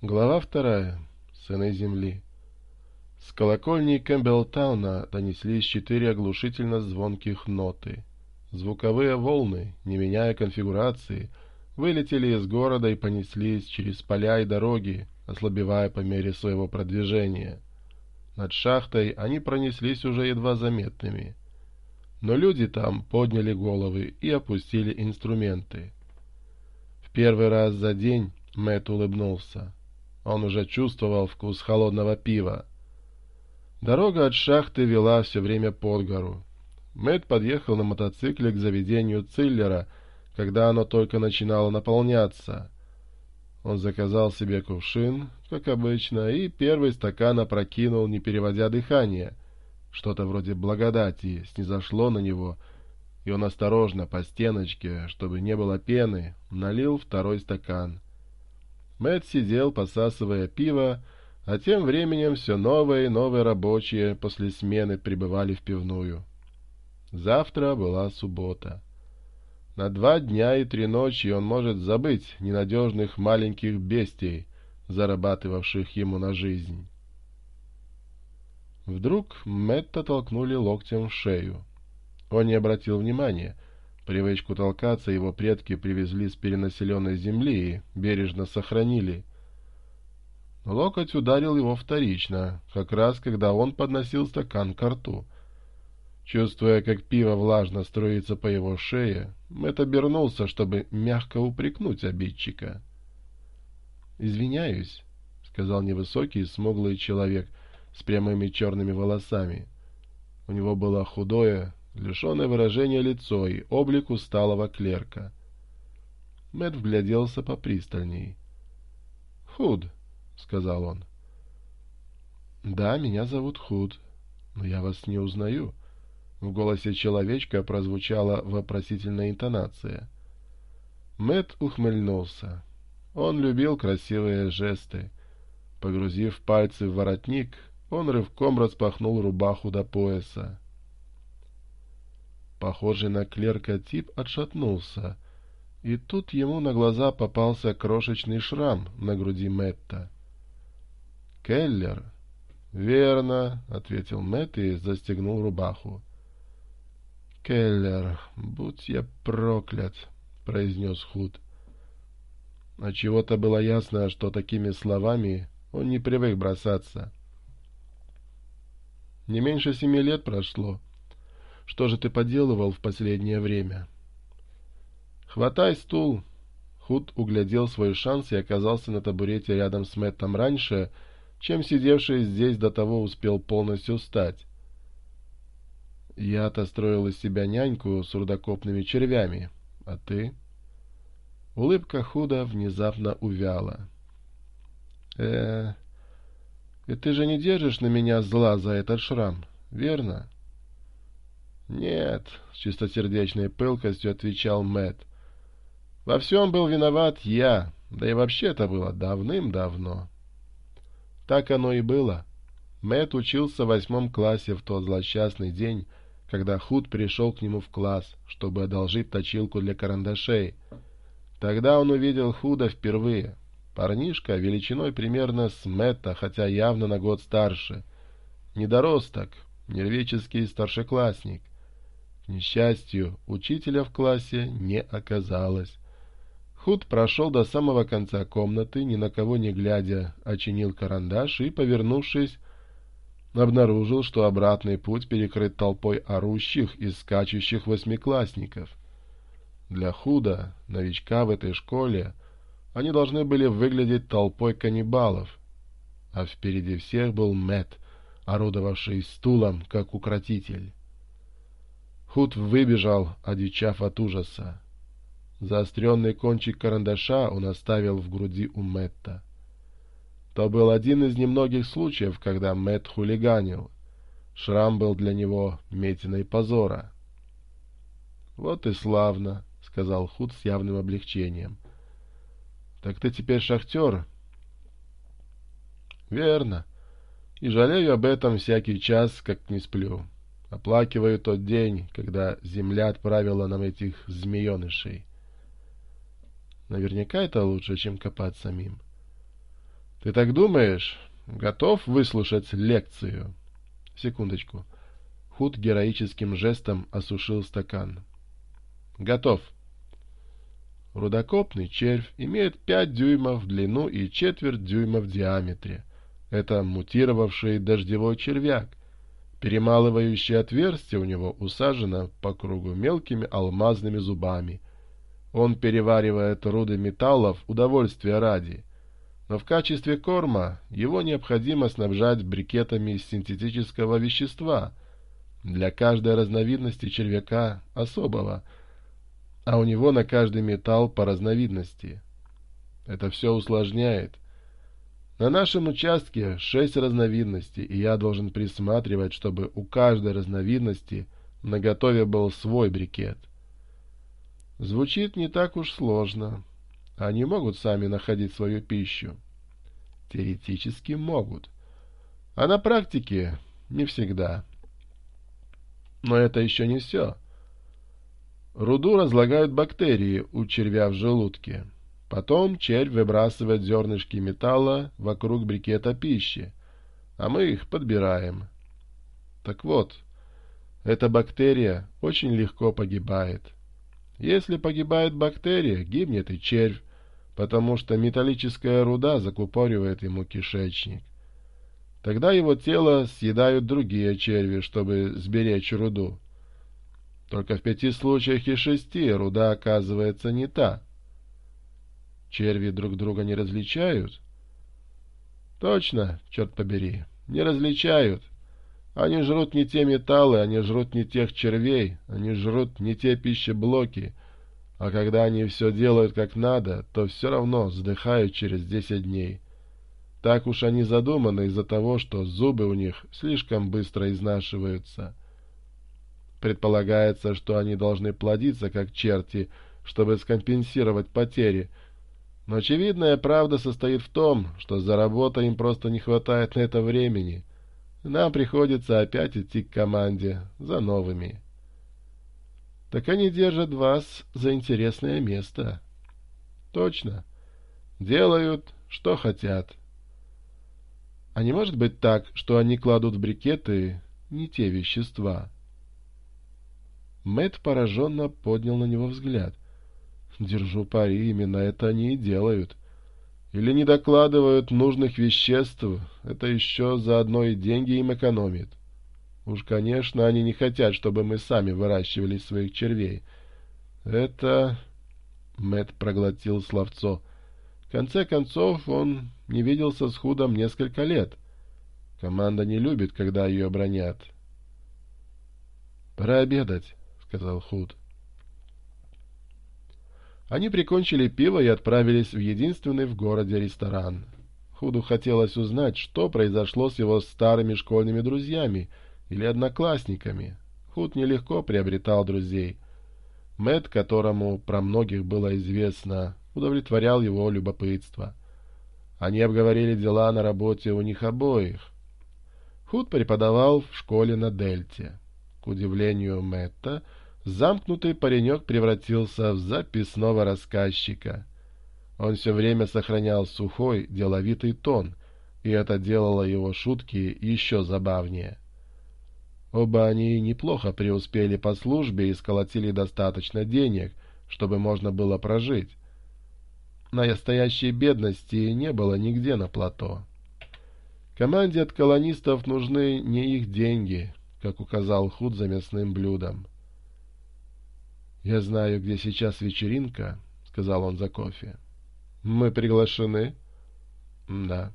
Глава вторая. Сыны земли. С колокольни Кэмпбеллтауна донеслись четыре оглушительно звонких ноты. Звуковые волны, не меняя конфигурации, вылетели из города и понеслись через поля и дороги, ослабевая по мере своего продвижения. Над шахтой они пронеслись уже едва заметными. Но люди там подняли головы и опустили инструменты. В первый раз за день Мэт улыбнулся. Он уже чувствовал вкус холодного пива. Дорога от шахты вела все время под гору. Мэтт подъехал на мотоцикле к заведению Циллера, когда оно только начинало наполняться. Он заказал себе кувшин, как обычно, и первый стакан опрокинул, не переводя дыхание. Что-то вроде благодати снизошло на него, и он осторожно по стеночке, чтобы не было пены, налил второй стакан. Мэтт сидел, посасывая пиво, а тем временем все новые и новые рабочие после смены прибывали в пивную. Завтра была суббота. На два дня и три ночи он может забыть ненадежных маленьких бестий, зарабатывавших ему на жизнь. Вдруг Мэтта толкнули локтем в шею. Он не обратил внимания — Привычку толкаться его предки привезли с перенаселенной земли и бережно сохранили. Локоть ударил его вторично, как раз когда он подносил стакан к рту. Чувствуя, как пиво влажно струится по его шее, Мэтт обернулся, чтобы мягко упрекнуть обидчика. «Извиняюсь», — сказал невысокий смуглый человек с прямыми черными волосами. У него было худое, лишенное выражение лицо и облик усталого клерка. Мэтт вгляделся попристальней. «Худ», — сказал он. «Да, меня зовут Худ, но я вас не узнаю». В голосе человечка прозвучала вопросительная интонация. Мэт ухмыльнулся. Он любил красивые жесты. Погрузив пальцы в воротник, он рывком распахнул рубаху до пояса. Похожий на клерка тип отшатнулся. И тут ему на глаза попался крошечный шрам на груди Мэтта. «Келлер?» «Верно», — ответил Мэтт и застегнул рубаху. «Келлер, будь я проклят», — произнес Худ. А чего-то было ясно, что такими словами он не привык бросаться. Не меньше семи лет прошло, что же ты поделывал в последнее время? Хватай стул. Худ углядел свой шанс и оказался на табурете рядом с Мэттом раньше, чем сидевший здесь до того успел полностью встать. Я-то строил из себя няньку с рудокопными червями. А ты? Улыбка Худа внезапно увяла. э и ты же не держишь на меня зла за этот шрам, верно? — «Нет», — с чистосердечной пылкостью отвечал Мэт. «Во всем был виноват я, да и вообще это было давным-давно». Так оно и было. Мэт учился в восьмом классе в тот злосчастный день, когда Худ пришел к нему в класс, чтобы одолжить точилку для карандашей. Тогда он увидел Худа впервые. Парнишка величиной примерно с Мэтта, хотя явно на год старше. Недоросток, нервический старшеклассник счастью, учителя в классе не оказалось. Худ прошел до самого конца комнаты, ни на кого не глядя, очинил карандаш и, повернувшись, обнаружил, что обратный путь перекрыт толпой орущих и скачущих восьмиклассников. Для Худа, новичка в этой школе, они должны были выглядеть толпой каннибалов, а впереди всех был Мэт, орудовавший стулом, как укротитель. Худ выбежал, одичав от ужаса. Заостренный кончик карандаша он оставил в груди у Мэтта. То был один из немногих случаев, когда Мэтт хулиганил. Шрам был для него метиной позора. — Вот и славно, — сказал Худ с явным облегчением. — Так ты теперь шахтер? — Верно. И жалею об этом всякий час, как не сплю. — оплакиваю тот день, когда земля отправила нам этих змеенышей. Наверняка это лучше, чем копать самим. Ты так думаешь? Готов выслушать лекцию? Секундочку. Худ героическим жестом осушил стакан. Готов. Рудокопный червь имеет 5 дюймов в длину и четверть дюйма в диаметре. Это мутировавший дождевой червяк Перемалывающее отверстие у него усажено по кругу мелкими алмазными зубами. Он переваривает руды металлов удовольствия ради. Но в качестве корма его необходимо снабжать брикетами из синтетического вещества, для каждой разновидности червяка особого, а у него на каждый металл по разновидности. Это все усложняет – на нашем участке шесть разновидностей, и я должен присматривать, чтобы у каждой разновидности на готове был свой брикет. Звучит не так уж сложно. Они могут сами находить свою пищу? Теоретически могут. А на практике не всегда. Но это еще не все. Руду разлагают бактерии у червя в желудке. Потом червь выбрасывает зернышки металла вокруг брикета пищи, а мы их подбираем. Так вот, эта бактерия очень легко погибает. Если погибает бактерия, гибнет и червь, потому что металлическая руда закупоривает ему кишечник. Тогда его тело съедают другие черви, чтобы сберечь руду. Только в пяти случаях из шести руда оказывается не та — Черви друг друга не различают? Точно, черт побери, не различают. Они жрут не те металлы, они жрут не тех червей, они жрут не те пищеблоки. А когда они все делают как надо, то все равно вздыхают через десять дней. Так уж они задуманы из-за того, что зубы у них слишком быстро изнашиваются. Предполагается, что они должны плодиться, как черти, чтобы скомпенсировать потери — но очевидная правда состоит в том, что за работой им просто не хватает на это времени. Нам приходится опять идти к команде за новыми. Так они держат вас за интересное место. Точно. Делают, что хотят. А не может быть так, что они кладут в брикеты не те вещества? Мэт пораженно поднял на него взгляд — Держу пари, именно это они и делают. Или не докладывают нужных веществ, это еще заодно и деньги им экономит. Уж, конечно, они не хотят, чтобы мы сами выращивали своих червей. Это... Мэт проглотил словцо. В конце концов, он не виделся с Худом несколько лет. Команда не любит, когда ее бронят. — Пора обедать, — сказал Худ. — они прикончили пиво и отправились в единственный в городе ресторан. Худу хотелось узнать, что произошло с его старыми школьными друзьями или одноклассниками. Худ нелегко приобретал друзей. Мэт, которому про многих было известно, удовлетворял его любопытство. Они обговорили дела на работе у них обоих. Худ преподавал в школе на Дельте. К удивлению Мэтта, замкнутый паренек превратился в записного рассказчика. Он все время сохранял сухой, деловитый тон, и это делало его шутки еще забавнее. Оба они неплохо преуспели по службе и сколотили достаточно денег, чтобы можно было прожить. Настоящей бедности не было нигде на плато. Команде от колонистов нужны не их деньги, как указал Худ за мясным блюдом. Я знаю, где сейчас вечеринка, — сказал он за кофе. — Мы приглашены? — Да.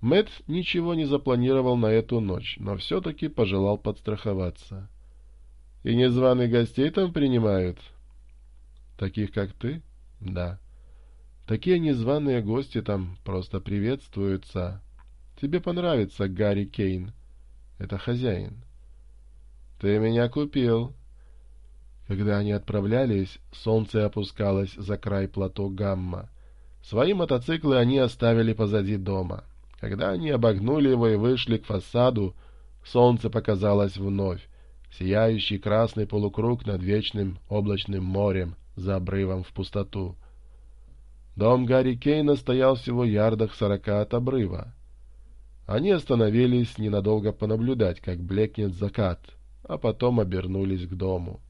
Мэтт ничего не запланировал на эту ночь, но все-таки пожелал подстраховаться. — И незваных гостей там принимают? — Таких, как ты? — Да. — Такие незваные гости там просто приветствуются. Тебе понравится Гарри Кейн. Это хозяин. — Ты меня купил, — когда они отправлялись, солнце опускалось за край плато Гамма. Свои мотоциклы они оставили позади дома. Когда они обогнули его и вышли к фасаду, солнце показалось вновь, сияющий красный полукруг над вечным облачным морем за обрывом в пустоту. Дом Гарри Кейна стоял всего ярдах сорока от обрыва. Они остановились ненадолго понаблюдать, как блекнет закат, а потом обернулись к дому.